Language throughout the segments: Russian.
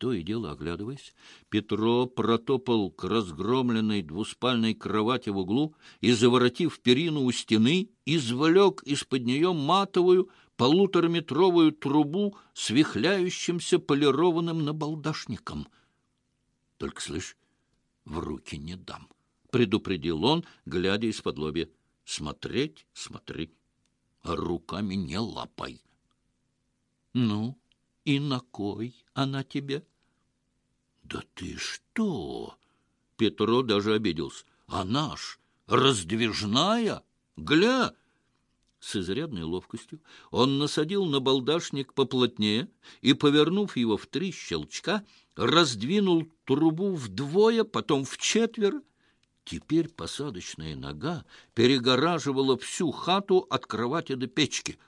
То и дело оглядываясь, Петро протопал к разгромленной двуспальной кровати в углу и, заворотив перину у стены, извлек из-под нее матовую полутораметровую трубу с вихляющимся полированным набалдашником. — Только, слышь, в руки не дам, — предупредил он, глядя из-под лобья. — Смотреть — смотри, а руками не лапай. — Ну, и на кой она тебе? — Да ты что? Петро даже обиделся. — Она ж раздвижная, гля! С изрядной ловкостью он насадил на балдашник поплотнее и, повернув его в три щелчка, раздвинул трубу вдвое, потом в четверо. Теперь посадочная нога перегораживала всю хату от кровати до печки.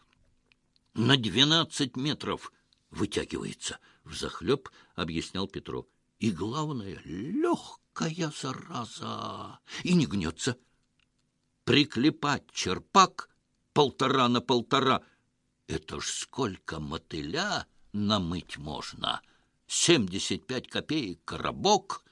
На двенадцать метров вытягивается, — взахлеб объяснял Петро. И главное, легкая зараза, и не гнется. Приклепать черпак полтора на полтора. Это ж сколько мотыля намыть можно! Семьдесят пять копеек коробок.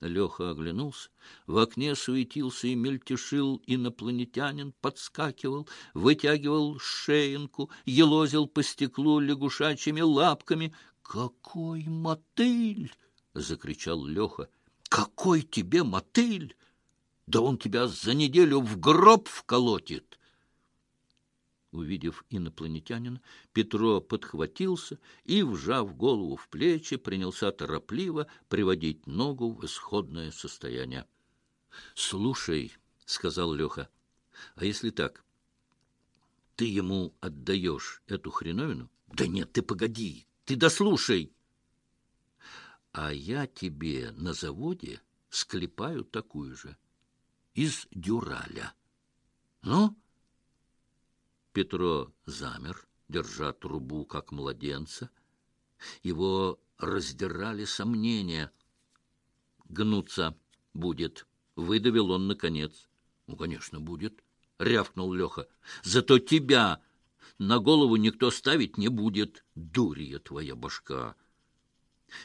Леха оглянулся. В окне суетился и мельтешил инопланетянин, подскакивал, вытягивал шеенку, елозил по стеклу лягушачьими лапками. «Какой мотыль!» — закричал Леха. «Какой тебе мотыль! Да он тебя за неделю в гроб вколотит!» Увидев инопланетянина, Петро подхватился и, вжав голову в плечи, принялся торопливо приводить ногу в исходное состояние. — Слушай, — сказал Леха, — а если так, ты ему отдаешь эту хреновину? — Да нет, ты погоди, ты дослушай. — А я тебе на заводе склепаю такую же, из дюраля. Ну? — Петро замер, держа трубу, как младенца. Его раздирали сомнения. «Гнуться будет», — выдавил он наконец. «Ну, конечно, будет», — рявкнул Леха. «Зато тебя на голову никто ставить не будет, дурья твоя башка».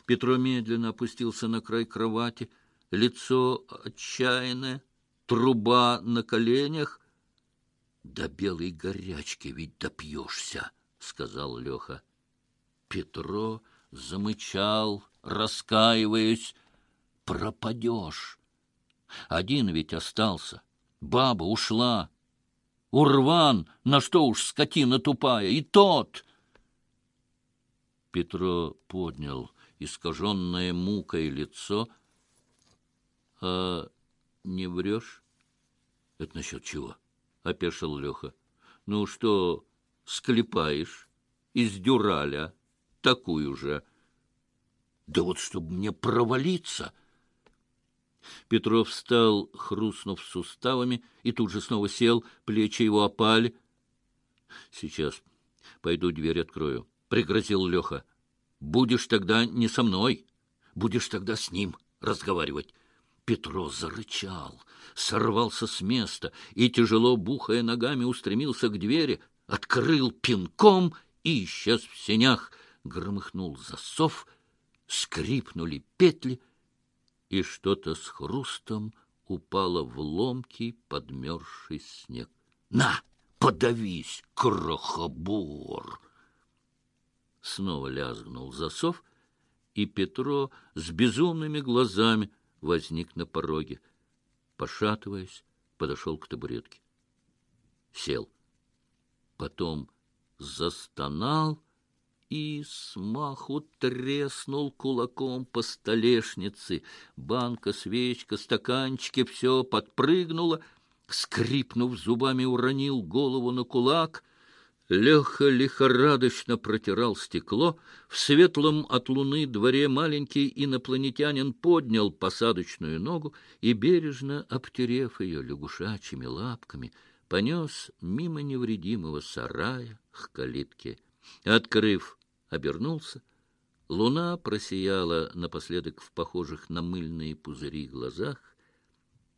Петро медленно опустился на край кровати, лицо отчаянное, труба на коленях, до белой горячки ведь допьешься, — сказал Леха. Петро замычал, раскаиваясь. Пропадешь. Один ведь остался. Баба ушла. Урван, на что уж скотина тупая, и тот. Петро поднял искаженное мукой лицо. — А не врешь? — Это насчет чего? —— опешил Леха. — Ну что, склепаешь из дюраля такую же? — Да вот чтобы мне провалиться! Петров встал, хрустнув суставами, и тут же снова сел, плечи его опали. — Сейчас пойду дверь открою, — пригрозил Леха. — Будешь тогда не со мной, будешь тогда с ним разговаривать. Петро зарычал, сорвался с места и, тяжело бухая ногами, устремился к двери, открыл пинком и исчез в сенях. Громыхнул засов, скрипнули петли, и что-то с хрустом упало в ломкий подмерзший снег. «На, подавись, крохобор!» Снова лязгнул засов, и Петро с безумными глазами — возник на пороге. Пошатываясь, подошел к табуретке. Сел. Потом застонал и смаху треснул кулаком по столешнице. Банка, свечка, стаканчики — все подпрыгнуло. Скрипнув зубами, уронил голову на кулак — Леха лихорадочно протирал стекло. В светлом от луны дворе маленький инопланетянин поднял посадочную ногу и, бережно обтерев ее лягушачьими лапками, понес мимо невредимого сарая к калитке. Открыв, обернулся. Луна просияла напоследок в похожих на мыльные пузыри глазах.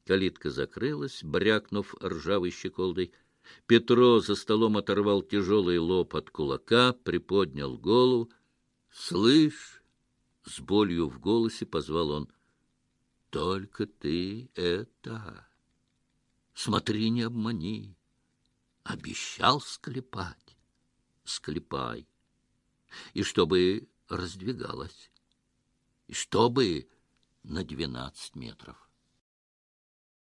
Калитка закрылась, брякнув ржавой щеколдой — Петро за столом оторвал тяжелый лоб от кулака, приподнял голову. Слышь, с болью в голосе позвал он, только ты это... Смотри, не обмани. Обещал склепать. Склепай. И чтобы раздвигалась. И чтобы на двенадцать метров.